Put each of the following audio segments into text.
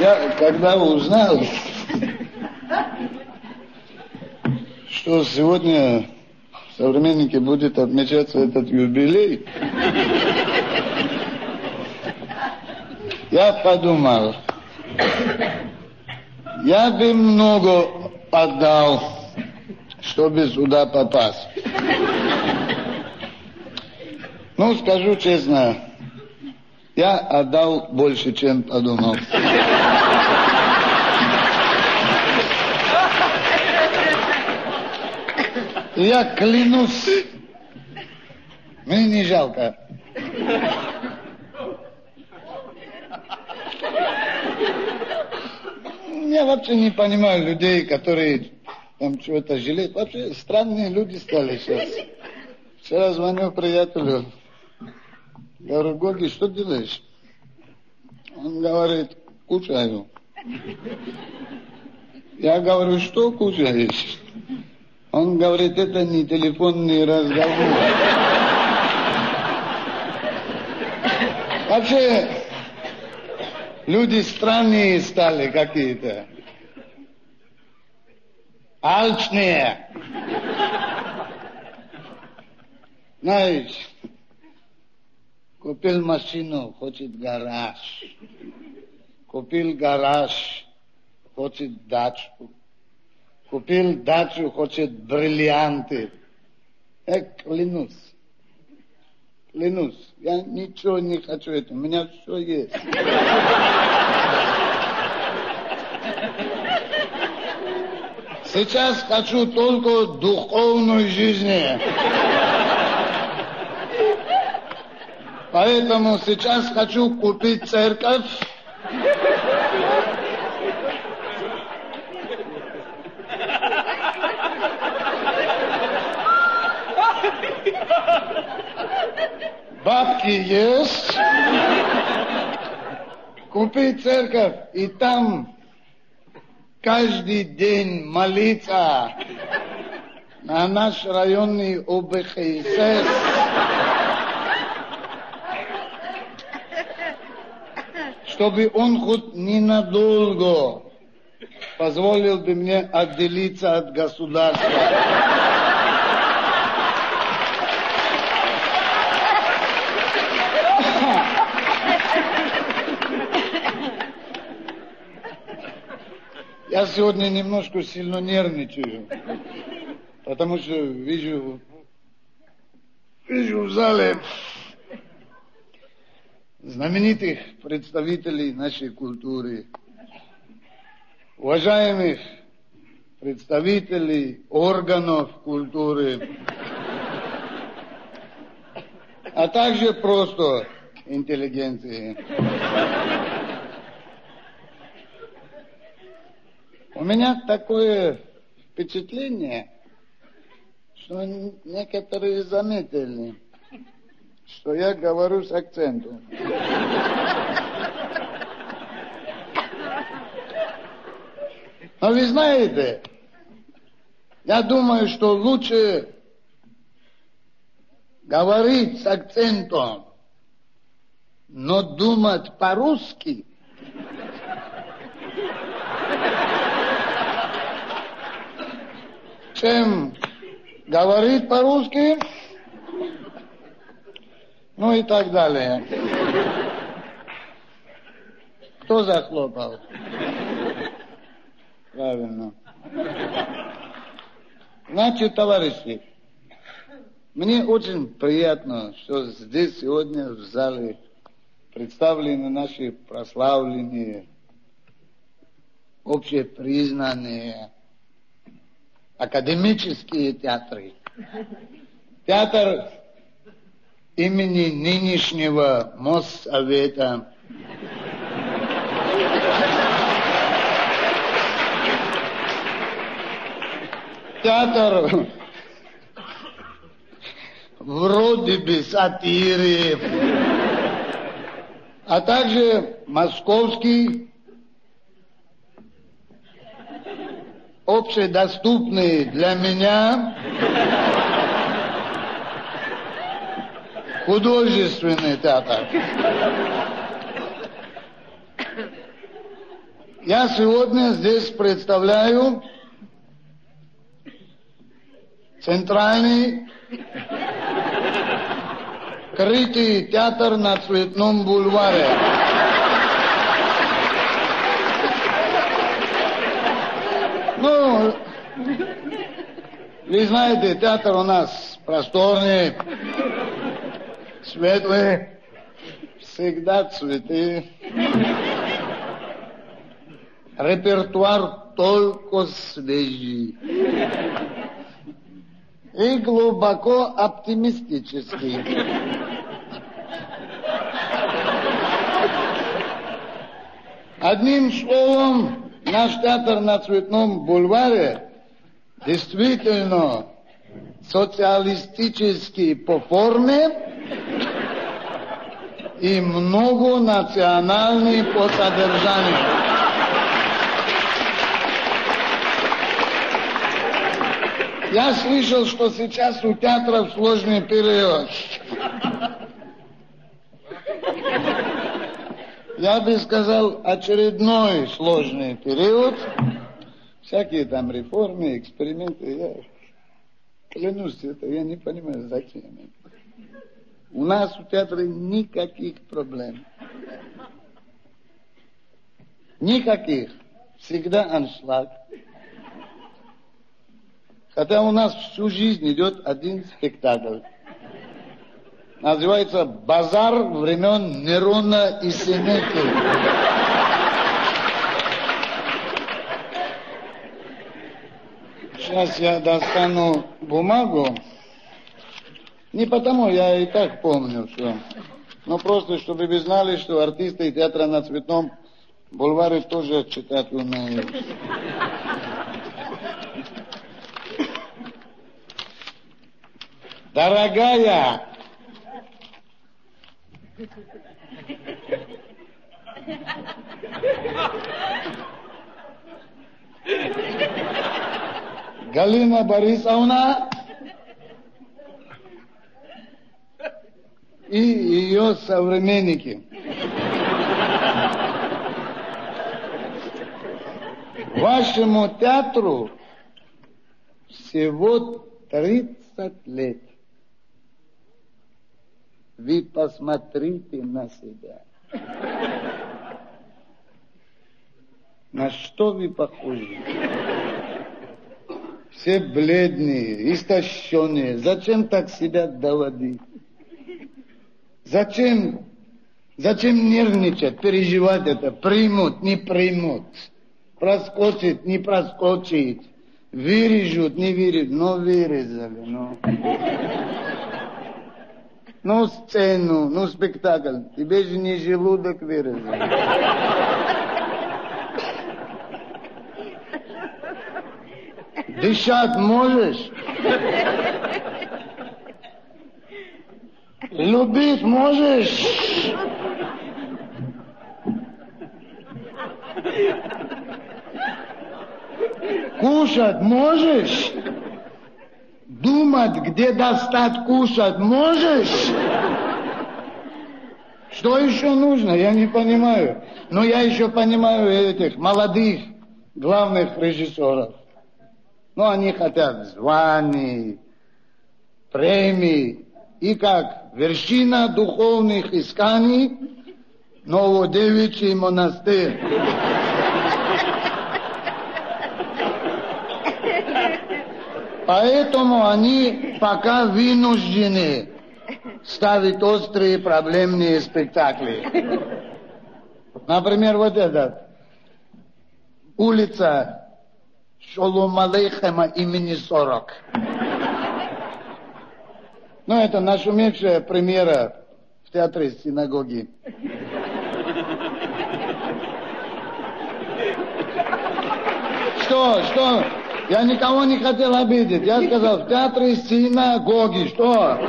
Я когда узнал, что сегодня в современнике будет отмечаться этот юбилей, я подумал, я бы много отдал, чтобы сюда попасть. Ну, скажу честно, я отдал больше, чем подумал. Я клянусь, мне не жалко. Я вообще не понимаю людей, которые там чего-то жалеют. Вообще странные люди стали сейчас. Вчера звоню приятелю, Говорю, Гоги, что делаешь? Он говорит, кушаю. Я говорю, что кушаешь? Он говорит, это не телефонный разговор. Вообще, люди странные стали какие-то. Алчные. Знаешь, Купил машину, хочет гараж. Купил гараж, хочет дачу. Купил дачу, хочет бриллианты. Я клянусь. Клянусь. Я ничего не хочу это. У меня все есть. Сейчас хочу только духовной жизни. Поэтому сейчас хочу купить церковь. Бабки есть. Купить церковь и там каждый день молиться на наш районный ОБХСС. чтобы он хоть ненадолго позволил бы мне отделиться от государства. Я сегодня немножко сильно нервничаю, потому что вижу, вижу в зале знаменитых представителей нашей культуры, уважаемых представителей органов культуры, а также просто интеллигенции. У меня такое впечатление, что некоторые заметили, что я говорю с акцентом. Но вы знаете, я думаю, что лучше говорить с акцентом, но думать по-русски. Чем говорить по-русски, ну и так далее. Кто захлопал? Правильно. Значит, товарищи, мне очень приятно, что здесь сегодня в зале представлены наши прославленные, общепризнанные академические театры. Театр имени нынешнего Моссовета театр вроде бы сатиры, а также московский общедоступный для меня художественный театр. Я сегодня здесь представляю центральный крытый театр на Цветном бульваре. Ну, вы знаете, театр у нас просторный, светлый, всегда цветы. Репертуар только свежий. И глубоко оптимистический. Одним словом, наш театр на Цветном бульваре действительно социалистический по форме и многонациональный по содержанию. Я слышал, что сейчас у театров сложный период. Я бы сказал, очередной сложный период. Всякие там реформы, эксперименты. Я клянусь, это я не понимаю, зачем. У нас в театре никаких проблем. Никаких. Всегда аншлаг. Хотя у нас всю жизнь идет один спектакль называется «Базар времен Нерона и Сенеки». Сейчас я достану бумагу. Не потому, я и так помню все. Но просто, чтобы вы знали, что артисты театра на Цветном бульваре тоже читать умеют. Дорогая, Галина Борисовна и ее современники. Вашему театру всего 30 лет. Вы посмотрите на себя. На что вы похожи? Все бледные, истощенные. Зачем так себя доводить? Зачем, зачем нервничать, переживать это? Примут, не примут. Проскочит, не проскочит. Вырежут, не вырежут. Но вырезали, но... Ну, сцену, ну, спектакль. Тебе же не желудок вырезал. Дышать можешь? Любить можешь? Кушать можешь? Думать, где достать кушать можешь? Что еще нужно? Я не понимаю. Но я еще понимаю этих молодых главных режиссеров. Ну, они хотят званий, премий. И как вершина духовных исканий Новодевичий монастырь. Поэтому они пока вынуждены ставить острые проблемные спектакли. Например, вот этот. Улица Шолом Алейхема имени 40. Ну, это нашумевшая премьера в театре синагоги. Что, что? Я никого не хотел обидеть. Я сказал, в театре синагоги. Что?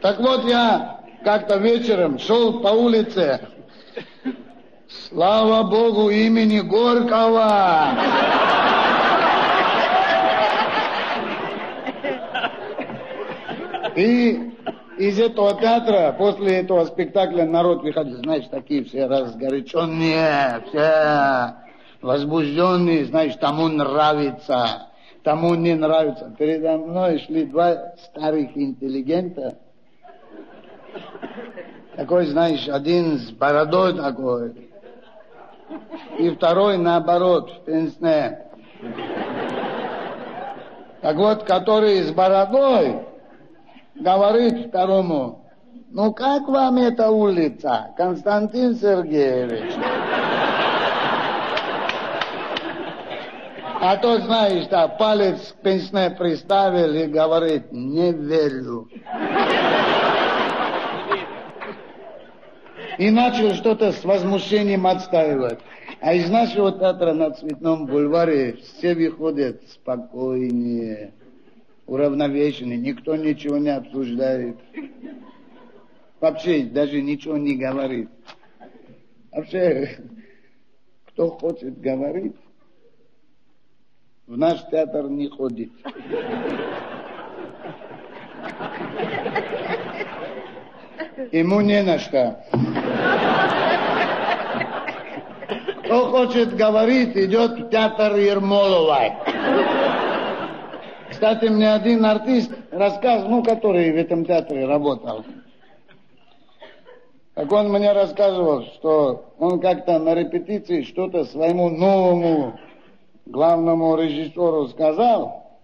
Так вот я как-то вечером шел по улице. Слава Богу, имени Горького. И из этого театра, после этого спектакля народ выходит, знаешь, такие все разгоряченные, все возбужденные, знаешь, тому нравится, тому не нравится. Передо мной шли два старых интеллигента, такой, знаешь, один с бородой такой, и второй наоборот, пенсне. Так вот, который с бородой, говорит второму, ну как вам эта улица, Константин Сергеевич? А тот, знаешь, да, палец к пенсне приставил и говорит, не верю. И начал что-то с возмущением отстаивать. А из нашего театра на Цветном бульваре все выходят спокойнее уравновешенный, никто ничего не обсуждает. Вообще даже ничего не говорит. Вообще, кто хочет говорить, в наш театр не ходит. Ему не на что. Кто хочет говорить, идет в театр Ермоловой. Кстати, мне один артист рассказывал, ну, который в этом театре работал. Так он мне рассказывал, что он как-то на репетиции что-то своему новому главному режиссеру сказал.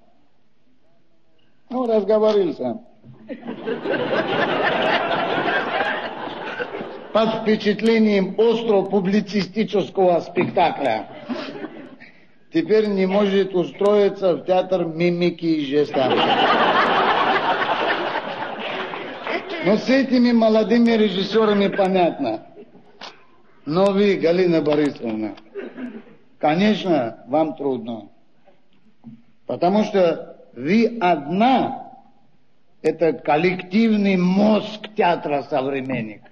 Ну, разговорился. Под впечатлением острого публицистического спектакля теперь не может устроиться в театр мимики и жеста. Но с этими молодыми режиссерами понятно. Но вы, Галина Борисовна, конечно, вам трудно. Потому что вы одна, это коллективный мозг театра современник.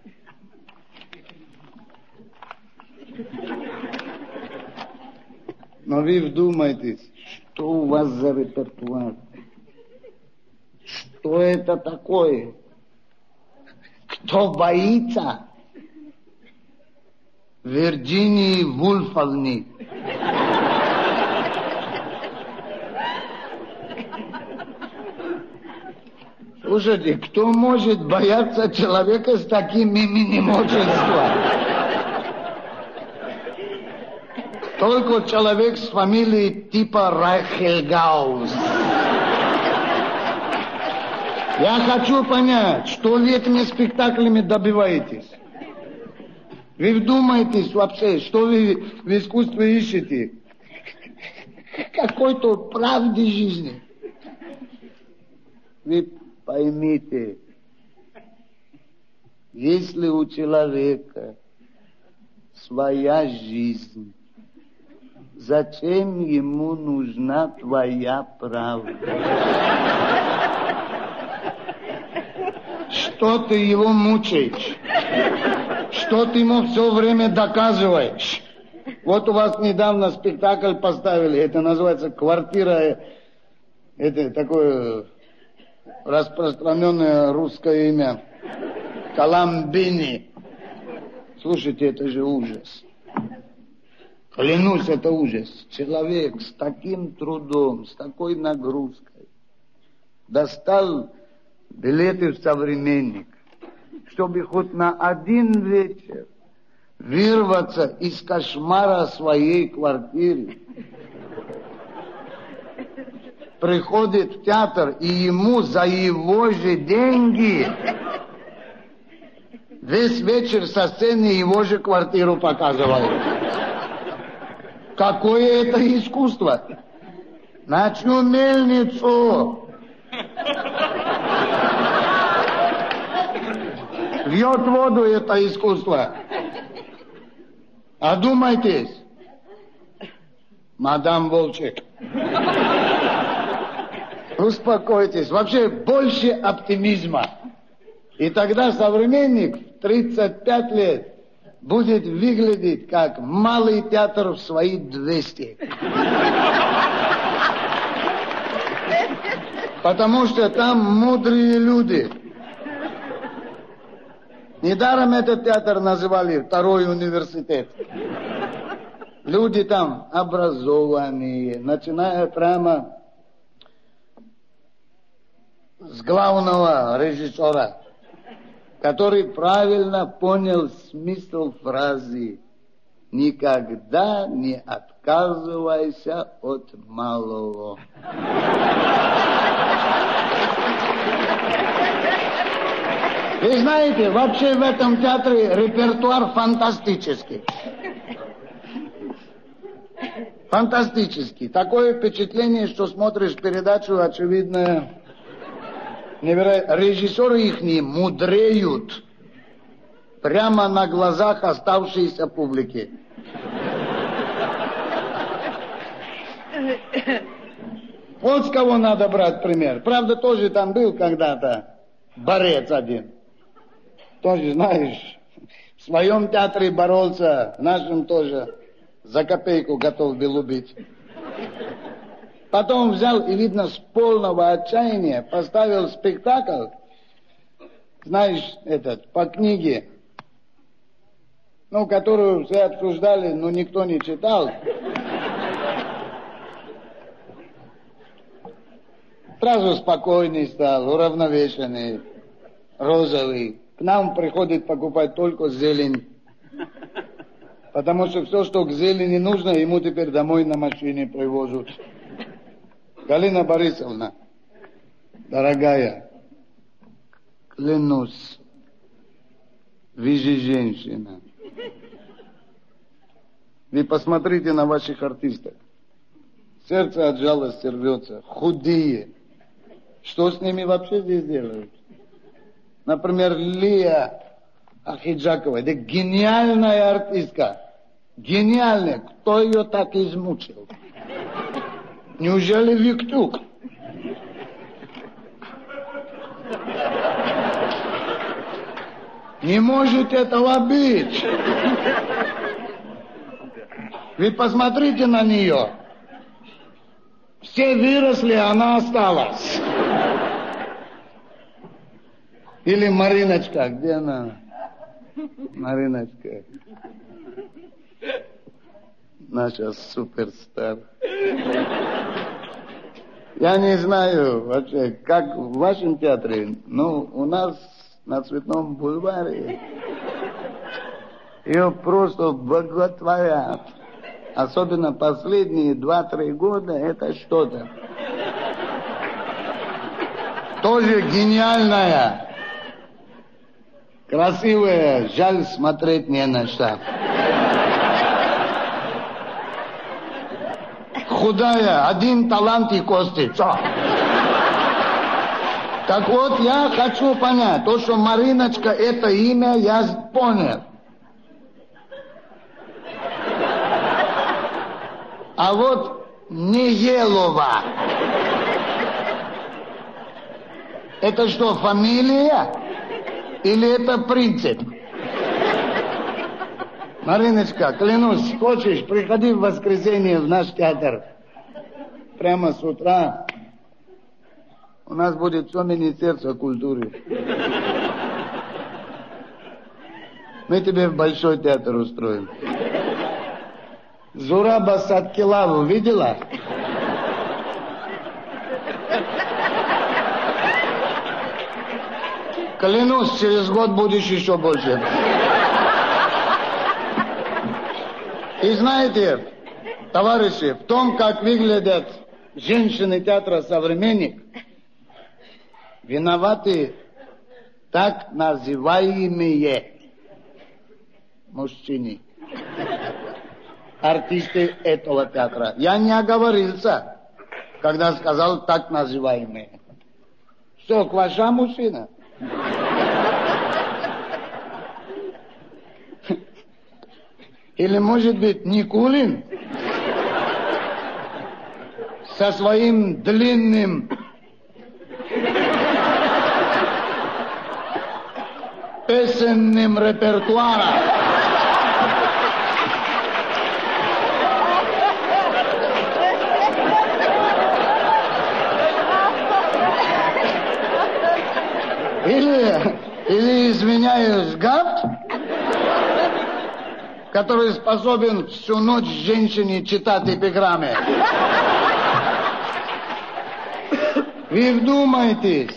Но вы вдумайтесь, что у вас за репертуар? Что это такое? Кто боится? Вирджинии Вульфовны. Слушайте, кто может бояться человека с таким именем отчества? Только человек с фамилией типа Райхельгаус. Я хочу понять, что вы этими спектаклями добиваетесь? Вы вдумаетесь вообще, что вы в искусстве ищете? Какой-то правды жизни. Вы поймите, если у человека своя жизнь, Зачем ему нужна твоя правда? Что ты его мучаешь? Что ты ему все время доказываешь? Вот у вас недавно спектакль поставили, это называется «Квартира», это такое распространенное русское имя, Каламбини. Слушайте, это же ужас. Клянусь, это ужас. Человек с таким трудом, с такой нагрузкой достал билеты в современник, чтобы хоть на один вечер вырваться из кошмара своей квартиры. Приходит в театр, и ему за его же деньги весь вечер со сцены его же квартиру показывают. Какое это искусство? Ночную мельницу. Льет воду это искусство. Одумайтесь, мадам Волчек. Успокойтесь. Вообще больше оптимизма. И тогда современник в 35 лет будет выглядеть как малый театр в свои 200. Потому что там мудрые люди. Недаром этот театр называли второй университет. Люди там образованные, начиная прямо с главного режиссера, который правильно понял смысл фразы «Никогда не отказывайся от малого». Вы знаете, вообще в этом театре репертуар фантастический. Фантастический. Такое впечатление, что смотришь передачу, очевидно, невероятно. Режиссеры их не мудреют прямо на глазах оставшейся публики. Вот с кого надо брать пример. Правда, тоже там был когда-то борец один. Тоже, знаешь, в своем театре боролся, в нашем тоже за копейку готов был убить. Потом взял и, видно, с полного отчаяния поставил спектакль, знаешь, этот, по книге, ну, которую все обсуждали, но никто не читал. Сразу спокойный стал, уравновешенный, розовый. К нам приходит покупать только зелень. Потому что все, что к зелени нужно, ему теперь домой на машине привозят. Галина Борисовна, дорогая, клянусь, вы же женщина. Вы посмотрите на ваших артистов. Сердце от жалости рвется, худые. Что с ними вообще здесь делают? Например, Лия Ахиджакова, это гениальная артистка. Гениальная. Кто ее так измучил? Неужели Виктюк? Не может этого быть. Вы посмотрите на нее. Все выросли, она осталась. Или Мариночка, где она? Мариночка наша суперстар. Я не знаю вообще, как в вашем театре, но у нас на Цветном бульваре ее просто боготворят. Особенно последние два-три года это что-то. Тоже гениальная, красивая, жаль смотреть не на что. Худая, один талант и кости. Все. Так вот, я хочу понять, то, что Мариночка, это имя, я понял. А вот не Елова. Это что, фамилия? Или это принцип? Мариночка, клянусь, хочешь, приходи в воскресенье в наш театр. Прямо с утра. У нас будет все Министерство культуры. Мы тебе в большой театр устроим. Зураба Садкилаву видела? Клянусь, через год будешь еще больше. И знаете, товарищи, в том, как выглядят женщины театра «Современник», виноваты так называемые мужчины, артисты этого театра. Я не оговорился, когда сказал так называемые. Что, ваша мужчина? Или, может быть, Никулин со своим длинным песенным репертуаром. Или, или извиняюсь, гад, который способен всю ночь женщине читать эпиграммы. Вы вдумайтесь,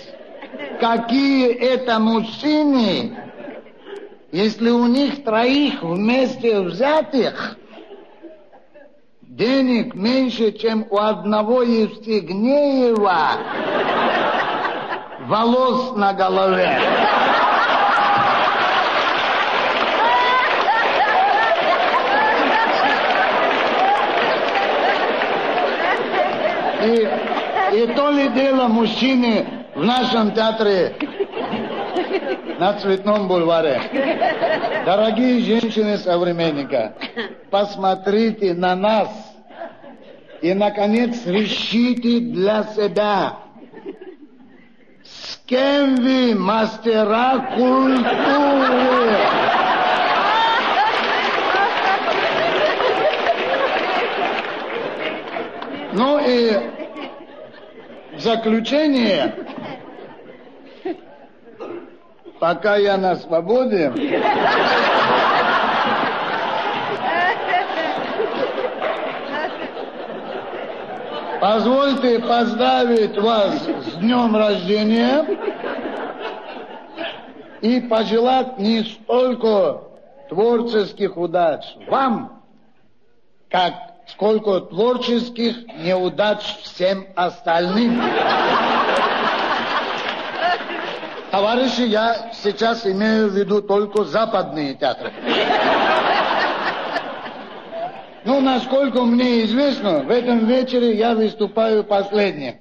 какие это мужчины, если у них троих вместе взятых денег меньше, чем у одного Евстигнеева волос на голове. И, и то ли дело мужчины в нашем театре на Цветном бульваре. Дорогие женщины современника, посмотрите на нас и, наконец, решите для себя, с кем вы мастера культуры. Ну и заключение. Пока я на свободе, позвольте поздравить вас с днем рождения и пожелать не столько творческих удач вам, как сколько творческих неудач всем остальным. Товарищи, я сейчас имею в виду только западные театры. Ну, насколько мне известно, в этом вечере я выступаю последним.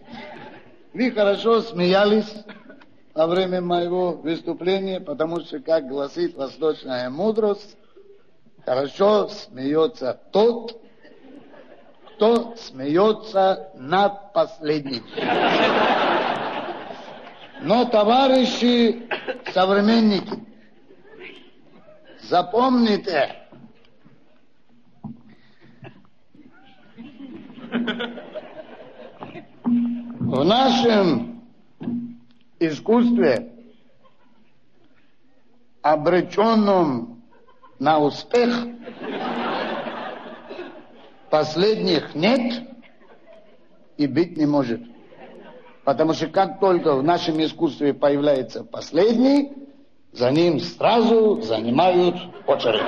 Вы хорошо смеялись во время моего выступления, потому что, как гласит восточная мудрость, хорошо смеется тот, кто смеется над последним. Но, товарищи современники, запомните, в нашем искусстве, обреченном на успех, последних нет и быть не может. Потому что как только в нашем искусстве появляется последний, за ним сразу занимают очередь.